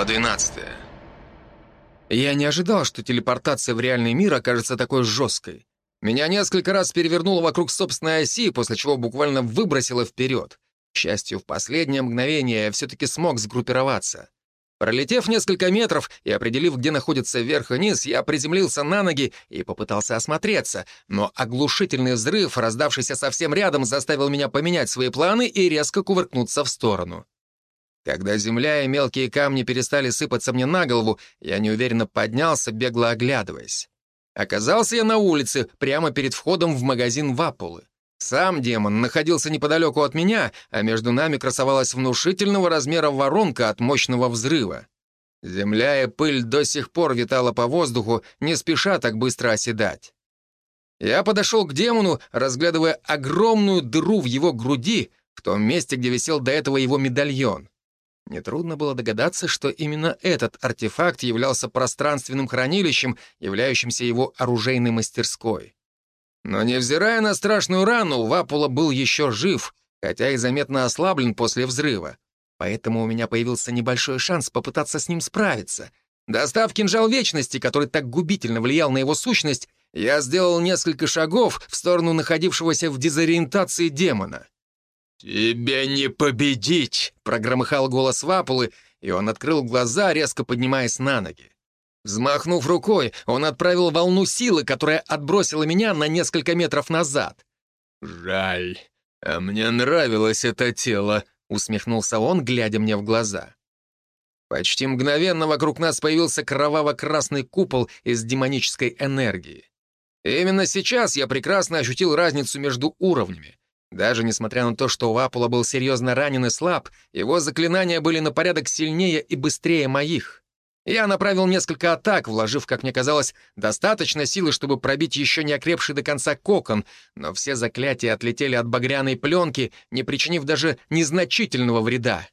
Глава 12. Я не ожидал, что телепортация в реальный мир окажется такой жесткой. Меня несколько раз перевернуло вокруг собственной оси, после чего буквально выбросило вперед. К счастью, в последнее мгновение я все-таки смог сгруппироваться. Пролетев несколько метров и определив, где находится верх и низ, я приземлился на ноги и попытался осмотреться, но оглушительный взрыв, раздавшийся совсем рядом, заставил меня поменять свои планы и резко кувыркнуться в сторону. Когда земля и мелкие камни перестали сыпаться мне на голову, я неуверенно поднялся, бегло оглядываясь. Оказался я на улице, прямо перед входом в магазин Вапулы. Сам демон находился неподалеку от меня, а между нами красовалась внушительного размера воронка от мощного взрыва. Земля и пыль до сих пор витала по воздуху, не спеша так быстро оседать. Я подошел к демону, разглядывая огромную дыру в его груди, в том месте, где висел до этого его медальон. Нетрудно было догадаться, что именно этот артефакт являлся пространственным хранилищем, являющимся его оружейной мастерской. Но невзирая на страшную рану, Вапула был еще жив, хотя и заметно ослаблен после взрыва. Поэтому у меня появился небольшой шанс попытаться с ним справиться. Достав кинжал Вечности, который так губительно влиял на его сущность, я сделал несколько шагов в сторону находившегося в дезориентации демона. «Тебя не победить!» — прогромыхал голос Вапулы, и он открыл глаза, резко поднимаясь на ноги. Взмахнув рукой, он отправил волну силы, которая отбросила меня на несколько метров назад. «Жаль, а мне нравилось это тело», — усмехнулся он, глядя мне в глаза. Почти мгновенно вокруг нас появился кроваво-красный купол из демонической энергии. именно сейчас я прекрасно ощутил разницу между уровнями. Даже несмотря на то, что Вапула был серьезно ранен и слаб, его заклинания были на порядок сильнее и быстрее моих. Я направил несколько атак, вложив, как мне казалось, достаточно силы, чтобы пробить еще не окрепший до конца кокон, но все заклятия отлетели от багряной пленки, не причинив даже незначительного вреда.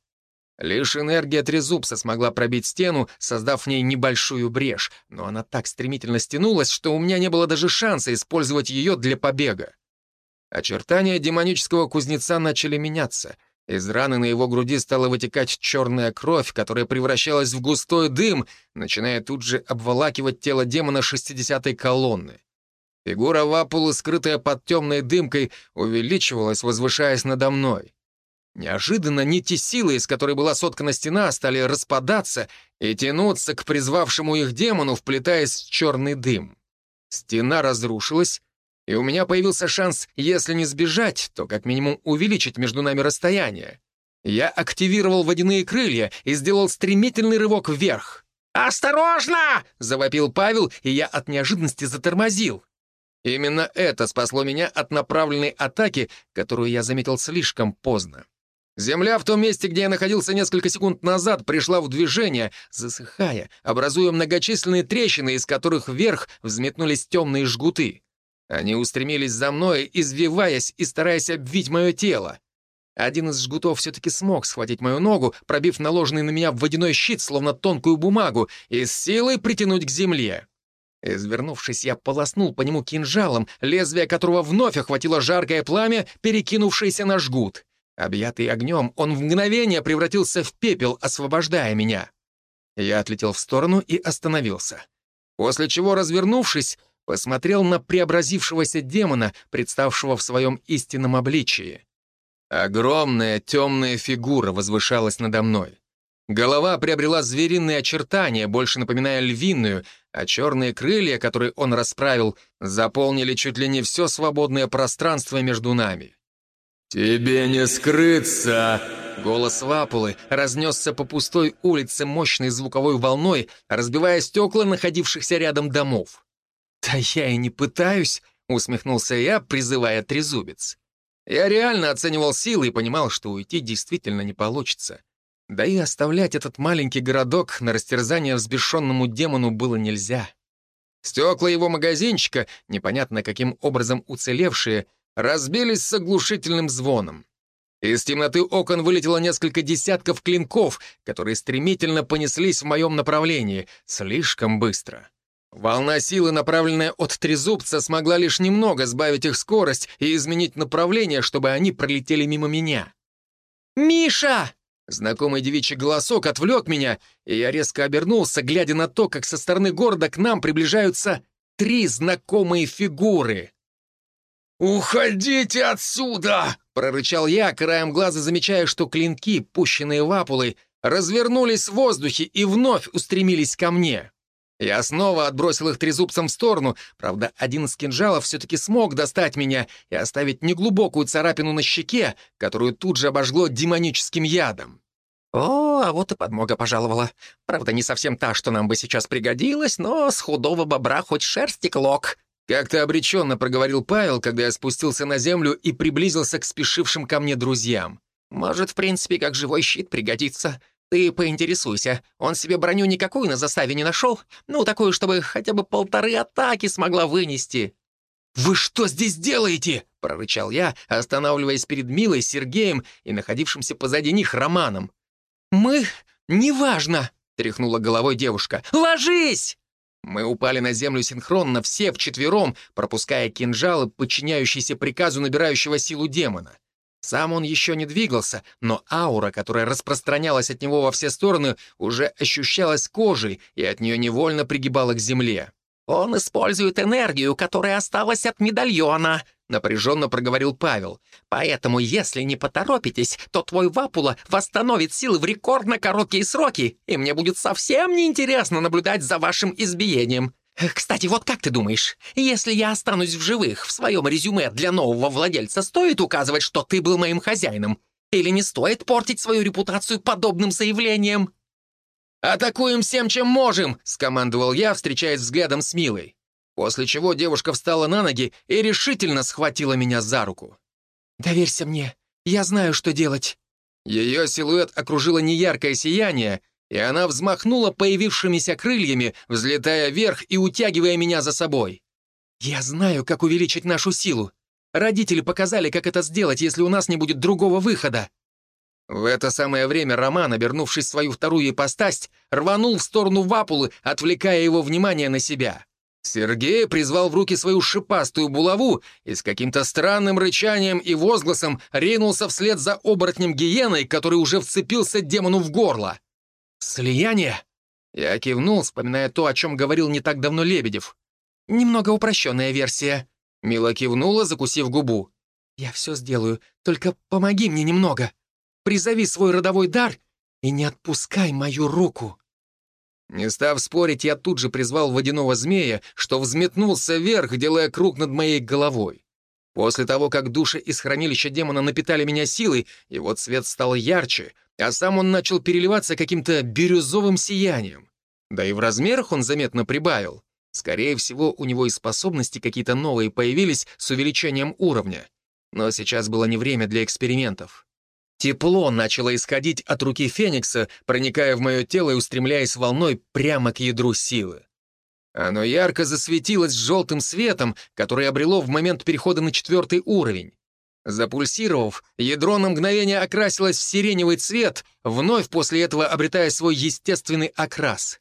Лишь энергия Трезубса смогла пробить стену, создав в ней небольшую брешь, но она так стремительно стянулась, что у меня не было даже шанса использовать ее для побега. Очертания демонического кузнеца начали меняться. Из раны на его груди стала вытекать черная кровь, которая превращалась в густой дым, начиная тут же обволакивать тело демона 60-й колонны. Фигура Вапулы, скрытая под темной дымкой, увеличивалась, возвышаясь надо мной. Неожиданно нити силы, из которой была соткана стена, стали распадаться и тянуться к призвавшему их демону, вплетаясь в черный дым. Стена разрушилась, и у меня появился шанс, если не сбежать, то как минимум увеличить между нами расстояние. Я активировал водяные крылья и сделал стремительный рывок вверх. «Осторожно!» — завопил Павел, и я от неожиданности затормозил. Именно это спасло меня от направленной атаки, которую я заметил слишком поздно. Земля в том месте, где я находился несколько секунд назад, пришла в движение, засыхая, образуя многочисленные трещины, из которых вверх взметнулись темные жгуты. Они устремились за мной, извиваясь и стараясь обвить мое тело. Один из жгутов все-таки смог схватить мою ногу, пробив наложенный на меня водяной щит, словно тонкую бумагу, и с силой притянуть к земле. Извернувшись, я полоснул по нему кинжалом, лезвие которого вновь охватило жаркое пламя, перекинувшееся на жгут. Объятый огнем, он в мгновение превратился в пепел, освобождая меня. Я отлетел в сторону и остановился. После чего, развернувшись, посмотрел на преобразившегося демона, представшего в своем истинном обличии. Огромная темная фигура возвышалась надо мной. Голова приобрела звериные очертания, больше напоминая львиную, а черные крылья, которые он расправил, заполнили чуть ли не все свободное пространство между нами. «Тебе не скрыться!» Голос Вапулы разнесся по пустой улице мощной звуковой волной, разбивая стекла находившихся рядом домов. «Да я и не пытаюсь», — усмехнулся я, призывая трезубец. Я реально оценивал силы и понимал, что уйти действительно не получится. Да и оставлять этот маленький городок на растерзание взбешенному демону было нельзя. Стекла его магазинчика, непонятно каким образом уцелевшие, разбились с оглушительным звоном. Из темноты окон вылетело несколько десятков клинков, которые стремительно понеслись в моем направлении, слишком быстро. Волна силы, направленная от трезубца, смогла лишь немного сбавить их скорость и изменить направление, чтобы они пролетели мимо меня. «Миша!» Знакомый девичий голосок отвлек меня, и я резко обернулся, глядя на то, как со стороны города к нам приближаются три знакомые фигуры. «Уходите отсюда!» — прорычал я, краем глаза замечая, что клинки, пущенные вапулой, развернулись в воздухе и вновь устремились ко мне. Я снова отбросил их трезубцем в сторону, правда, один из кинжалов все-таки смог достать меня и оставить неглубокую царапину на щеке, которую тут же обожгло демоническим ядом. О, а вот и подмога пожаловала. Правда, не совсем та, что нам бы сейчас пригодилась, но с худого бобра хоть шерсти клок. Как-то обреченно проговорил Павел, когда я спустился на землю и приблизился к спешившим ко мне друзьям. Может, в принципе, как живой щит пригодится. Ты поинтересуйся, он себе броню никакую на заставе не нашел? Ну, такую, чтобы хотя бы полторы атаки смогла вынести». «Вы что здесь делаете?» — прорычал я, останавливаясь перед Милой, Сергеем и находившимся позади них Романом. «Мы... неважно!» — тряхнула головой девушка. «Ложись!» Мы упали на землю синхронно, все вчетвером, пропуская кинжалы, подчиняющиеся приказу набирающего силу демона. Сам он еще не двигался, но аура, которая распространялась от него во все стороны, уже ощущалась кожей и от нее невольно пригибала к земле. «Он использует энергию, которая осталась от медальона», — напряженно проговорил Павел. «Поэтому, если не поторопитесь, то твой Вапула восстановит силы в рекордно короткие сроки, и мне будет совсем неинтересно наблюдать за вашим избиением. Кстати, вот как ты думаешь, если я останусь в живых, в своем резюме для нового владельца стоит указывать, что ты был моим хозяином? Или не стоит портить свою репутацию подобным заявлением?» «Атакуем всем, чем можем!» — скомандовал я, встречаясь взглядом с Милой. После чего девушка встала на ноги и решительно схватила меня за руку. «Доверься мне, я знаю, что делать». Ее силуэт окружило неяркое сияние, и она взмахнула появившимися крыльями, взлетая вверх и утягивая меня за собой. «Я знаю, как увеличить нашу силу. Родители показали, как это сделать, если у нас не будет другого выхода». В это самое время Роман, обернувшись в свою вторую ипостась, рванул в сторону Вапулы, отвлекая его внимание на себя. Сергей призвал в руки свою шипастую булаву и с каким-то странным рычанием и возгласом ринулся вслед за оборотнем гиеной, который уже вцепился демону в горло. «Слияние?» Я кивнул, вспоминая то, о чем говорил не так давно Лебедев. «Немного упрощенная версия». Мила кивнула, закусив губу. «Я все сделаю, только помоги мне немного. Призови свой родовой дар и не отпускай мою руку». Не став спорить, я тут же призвал водяного змея, что взметнулся вверх, делая круг над моей головой. После того, как души из хранилища демона напитали меня силой, его цвет стал ярче, а сам он начал переливаться каким-то бирюзовым сиянием. Да и в размерах он заметно прибавил. Скорее всего, у него и способности какие-то новые появились с увеличением уровня. Но сейчас было не время для экспериментов. Тепло начало исходить от руки Феникса, проникая в мое тело и устремляясь волной прямо к ядру силы. Оно ярко засветилось желтым светом, который обрело в момент перехода на четвертый уровень. Запульсировав, ядро на мгновение окрасилось в сиреневый цвет, вновь после этого обретая свой естественный окрас.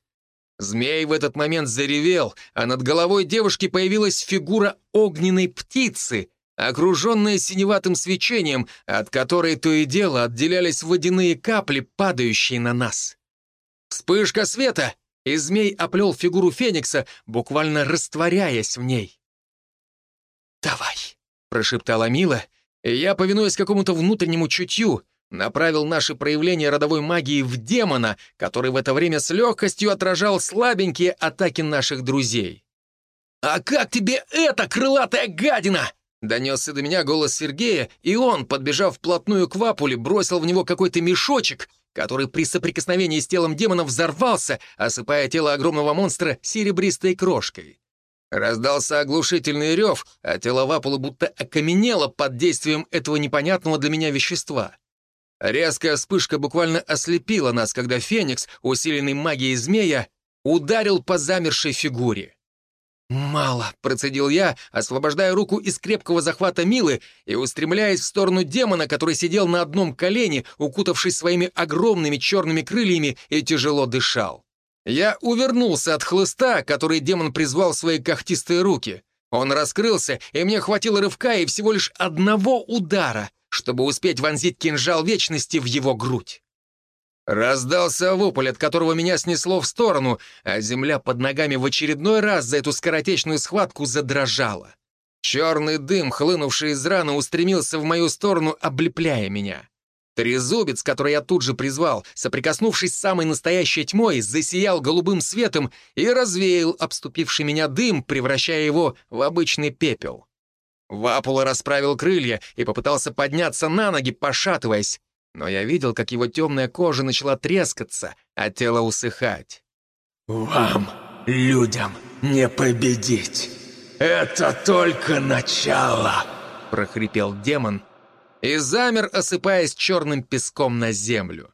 Змей в этот момент заревел, а над головой девушки появилась фигура огненной птицы, окруженная синеватым свечением, от которой то и дело отделялись водяные капли, падающие на нас. Вспышка света, и змей оплел фигуру Феникса, буквально растворяясь в ней. «Давай», — прошептала Мила, и я, повинуясь какому-то внутреннему чутью, направил наши проявления родовой магии в демона, который в это время с легкостью отражал слабенькие атаки наших друзей. «А как тебе эта крылатая гадина?» Донесся до меня голос Сергея, и он, подбежав вплотную к Вапуле, бросил в него какой-то мешочек, который при соприкосновении с телом демона взорвался, осыпая тело огромного монстра серебристой крошкой. Раздался оглушительный рев, а тело Вапула будто окаменело под действием этого непонятного для меня вещества. Резкая вспышка буквально ослепила нас, когда Феникс, усиленный магией змея, ударил по замершей фигуре. «Мало», — процедил я, освобождая руку из крепкого захвата Милы и устремляясь в сторону демона, который сидел на одном колене, укутавшись своими огромными черными крыльями и тяжело дышал. Я увернулся от хлыста, который демон призвал в свои когтистые руки. Он раскрылся, и мне хватило рывка и всего лишь одного удара, чтобы успеть вонзить кинжал вечности в его грудь. Раздался вопль, от которого меня снесло в сторону, а земля под ногами в очередной раз за эту скоротечную схватку задрожала. Черный дым, хлынувший из раны, устремился в мою сторону, облепляя меня. Трезубец, который я тут же призвал, соприкоснувшись с самой настоящей тьмой, засиял голубым светом и развеял обступивший меня дым, превращая его в обычный пепел. Вапула расправил крылья и попытался подняться на ноги, пошатываясь, но я видел, как его темная кожа начала трескаться, а тело усыхать. «Вам, людям, не победить! Это только начало!» — прохрипел демон и замер, осыпаясь черным песком на землю.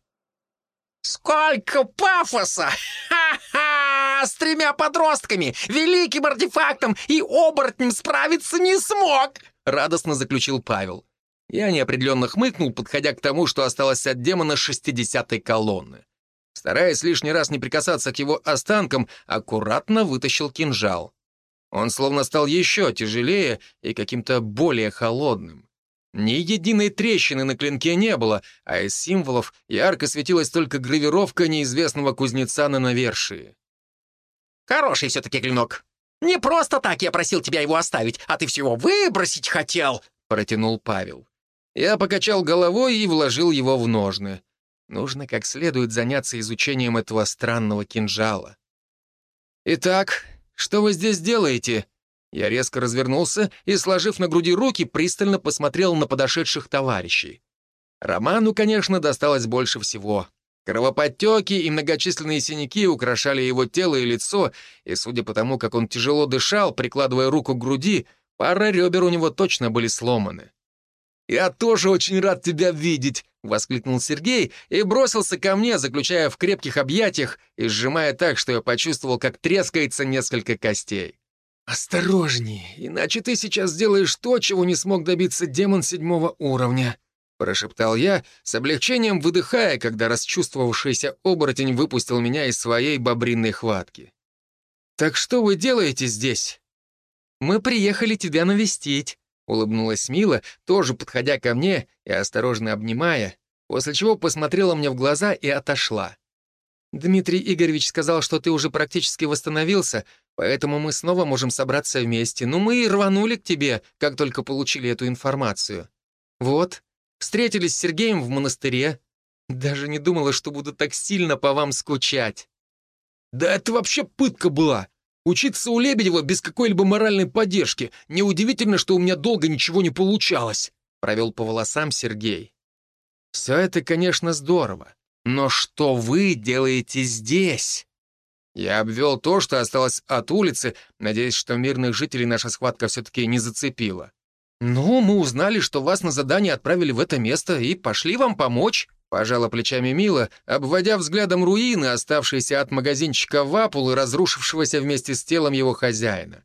«Сколько пафоса! Ха-ха! С тремя подростками, великим артефактом и оборотнем справиться не смог!» — радостно заключил Павел. Я неопределенно хмыкнул, подходя к тому, что осталось от демона шестидесятой колонны. Стараясь лишний раз не прикасаться к его останкам, аккуратно вытащил кинжал. Он словно стал еще тяжелее и каким-то более холодным. Ни единой трещины на клинке не было, а из символов ярко светилась только гравировка неизвестного кузнеца на навершии. «Хороший все-таки клинок. Не просто так я просил тебя его оставить, а ты всего выбросить хотел», — протянул Павел. Я покачал головой и вложил его в ножны. Нужно как следует заняться изучением этого странного кинжала. «Итак, что вы здесь делаете?» Я резко развернулся и, сложив на груди руки, пристально посмотрел на подошедших товарищей. Роману, конечно, досталось больше всего. Кровоподтеки и многочисленные синяки украшали его тело и лицо, и, судя по тому, как он тяжело дышал, прикладывая руку к груди, пара ребер у него точно были сломаны. «Я тоже очень рад тебя видеть!» — воскликнул Сергей и бросился ко мне, заключая в крепких объятиях и сжимая так, что я почувствовал, как трескается несколько костей. «Осторожнее, иначе ты сейчас сделаешь то, чего не смог добиться демон седьмого уровня», — прошептал я, с облегчением выдыхая, когда расчувствовавшийся оборотень выпустил меня из своей бобринной хватки. «Так что вы делаете здесь?» «Мы приехали тебя навестить», Улыбнулась Мила, тоже подходя ко мне и осторожно обнимая, после чего посмотрела мне в глаза и отошла. «Дмитрий Игоревич сказал, что ты уже практически восстановился, поэтому мы снова можем собраться вместе. Ну, мы и рванули к тебе, как только получили эту информацию. Вот, встретились с Сергеем в монастыре. Даже не думала, что буду так сильно по вам скучать». «Да это вообще пытка была!» Учиться у Лебедева без какой-либо моральной поддержки. Неудивительно, что у меня долго ничего не получалось», — провел по волосам Сергей. «Все это, конечно, здорово. Но что вы делаете здесь?» Я обвел то, что осталось от улицы, надеясь, что мирных жителей наша схватка все-таки не зацепила. «Ну, мы узнали, что вас на задание отправили в это место и пошли вам помочь», Пожала плечами Мила, обводя взглядом руины, оставшиеся от магазинчика Вапул и разрушившегося вместе с телом его хозяина.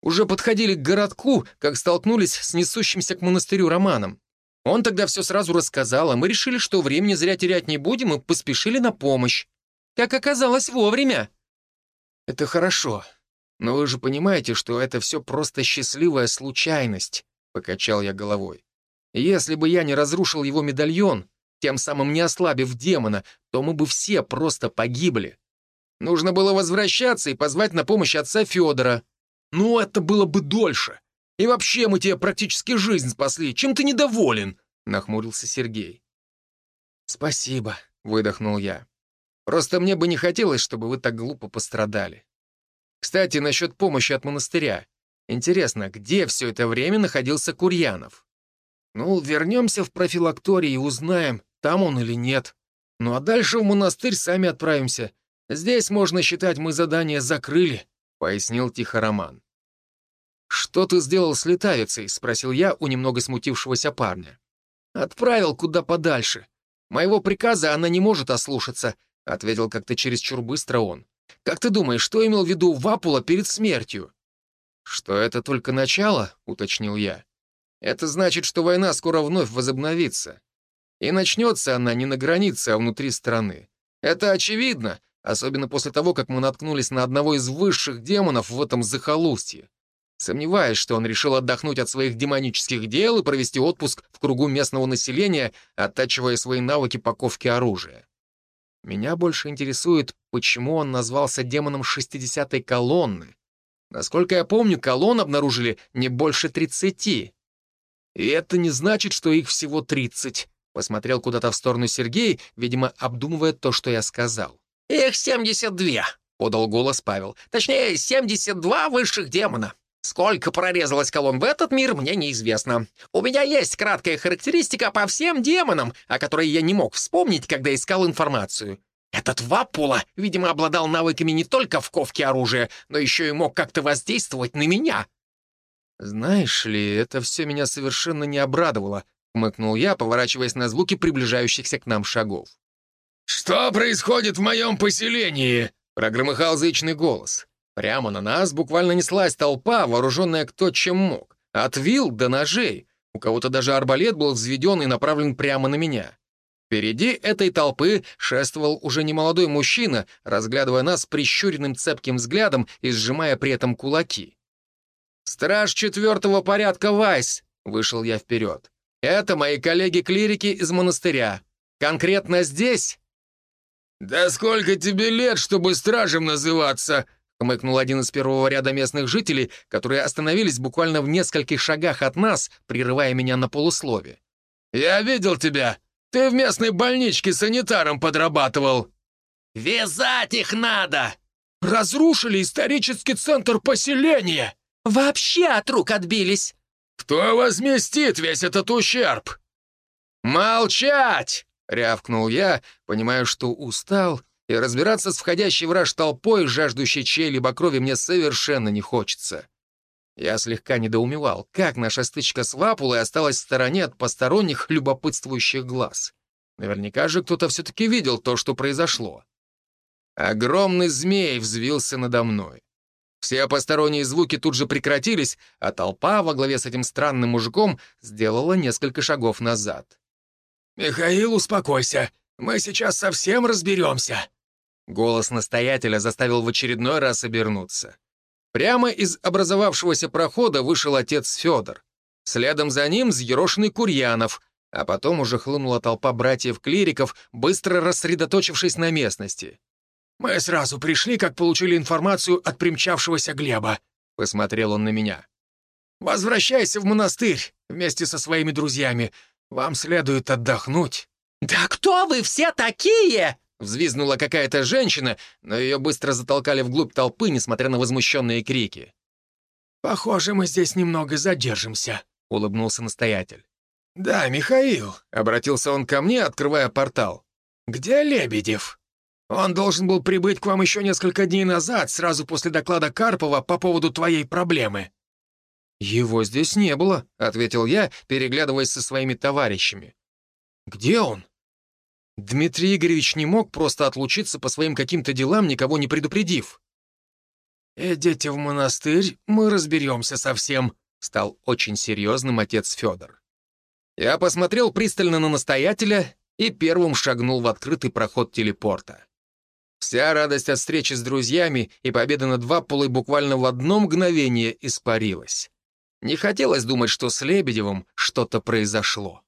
Уже подходили к городку, как столкнулись с несущимся к монастырю Романом. Он тогда все сразу рассказал, а мы решили, что времени зря терять не будем, и поспешили на помощь. Как оказалось, вовремя. Это хорошо. Но вы же понимаете, что это все просто счастливая случайность, — покачал я головой. Если бы я не разрушил его медальон, тем самым не ослабив демона, то мы бы все просто погибли. Нужно было возвращаться и позвать на помощь отца Федора. Ну, это было бы дольше. И вообще мы тебе практически жизнь спасли. Чем ты недоволен?» — нахмурился Сергей. «Спасибо», — выдохнул я. «Просто мне бы не хотелось, чтобы вы так глупо пострадали. Кстати, насчет помощи от монастыря. Интересно, где все это время находился Курьянов?» «Ну, вернемся в профилакторий и узнаем, там он или нет. Ну а дальше в монастырь сами отправимся. Здесь, можно считать, мы задание закрыли», — пояснил тихо Роман. «Что ты сделал с летавицей?» — спросил я у немного смутившегося парня. «Отправил куда подальше. Моего приказа она не может ослушаться», — ответил как-то чересчур быстро он. «Как ты думаешь, что имел в виду Вапула перед смертью?» «Что это только начало?» — уточнил я. «Это значит, что война скоро вновь возобновится. И начнется она не на границе, а внутри страны. Это очевидно, особенно после того, как мы наткнулись на одного из высших демонов в этом захолустье. Сомневаюсь, что он решил отдохнуть от своих демонических дел и провести отпуск в кругу местного населения, оттачивая свои навыки паковки оружия. Меня больше интересует, почему он назвался демоном 60-й колонны. Насколько я помню, колонн обнаружили не больше 30. И это не значит, что их всего 30. Посмотрел куда-то в сторону Сергей, видимо, обдумывая то, что я сказал. «Их 72», — подал голос Павел. «Точнее, 72 высших демона. Сколько прорезалось колонн в этот мир, мне неизвестно. У меня есть краткая характеристика по всем демонам, о которой я не мог вспомнить, когда искал информацию. Этот Вапула, видимо, обладал навыками не только в ковке оружия, но еще и мог как-то воздействовать на меня. «Знаешь ли, это все меня совершенно не обрадовало», — хмыкнул я, поворачиваясь на звуки приближающихся к нам шагов. «Что происходит в моем поселении?» — прогромыхал зычный голос. Прямо на нас буквально неслась толпа, вооруженная кто чем мог. От вил до ножей. У кого-то даже арбалет был взведен и направлен прямо на меня. Впереди этой толпы шествовал уже немолодой мужчина, разглядывая нас прищуренным цепким взглядом и сжимая при этом кулаки. «Страж четвертого порядка Вайс!» — вышел я вперед. «Это мои коллеги-клирики из монастыря. Конкретно здесь...» «Да сколько тебе лет, чтобы стражем называться?» — хмыкнул один из первого ряда местных жителей, которые остановились буквально в нескольких шагах от нас, прерывая меня на полуслове. «Я видел тебя. Ты в местной больничке санитаром подрабатывал». «Вязать их надо!» «Разрушили исторический центр поселения!» «Вообще от рук отбились!» «Кто возместит весь этот ущерб?» «Молчать!» — рявкнул я, понимая, что устал и разбираться с входящей враж толпой, жаждущей чьей-либо крови, мне совершенно не хочется. Я слегка недоумевал, как наша стычка с Вапулой осталась в стороне от посторонних любопытствующих глаз. Наверняка же кто-то все-таки видел то, что произошло. Огромный змей взвился надо мной. Все посторонние звуки тут же прекратились, а толпа во главе с этим странным мужиком сделала несколько шагов назад. «Михаил, успокойся. Мы сейчас совсем разберемся», Голос настоятеля заставил в очередной раз обернуться. Прямо из образовавшегося прохода вышел отец Федор. Следом за ним взъерошенный Курьянов, а потом уже хлынула толпа братьев-клириков, быстро рассредоточившись на местности. «Мы сразу пришли, как получили информацию от примчавшегося Глеба», — посмотрел он на меня. «Возвращайся в монастырь вместе со своими друзьями. Вам следует отдохнуть». «Да кто вы все такие?» Взвизгнула какая-то женщина, но ее быстро затолкали вглубь толпы, несмотря на возмущенные крики. «Похоже, мы здесь немного задержимся», — улыбнулся настоятель. «Да, Михаил», — обратился он ко мне, открывая портал. «Где Лебедев? Он должен был прибыть к вам еще несколько дней назад, сразу после доклада Карпова по поводу твоей проблемы». «Его здесь не было», — ответил я, переглядываясь со своими товарищами. «Где он?» Дмитрий Игоревич не мог просто отлучиться по своим каким-то делам, никого не предупредив. «Идите в монастырь, мы разберемся со всем», — стал очень серьезным отец Федор. Я посмотрел пристально на настоятеля и первым шагнул в открытый проход телепорта. Вся радость от встречи с друзьями и победы над Ваппулой буквально в одно мгновение испарилась. Не хотелось думать, что с Лебедевым что-то произошло.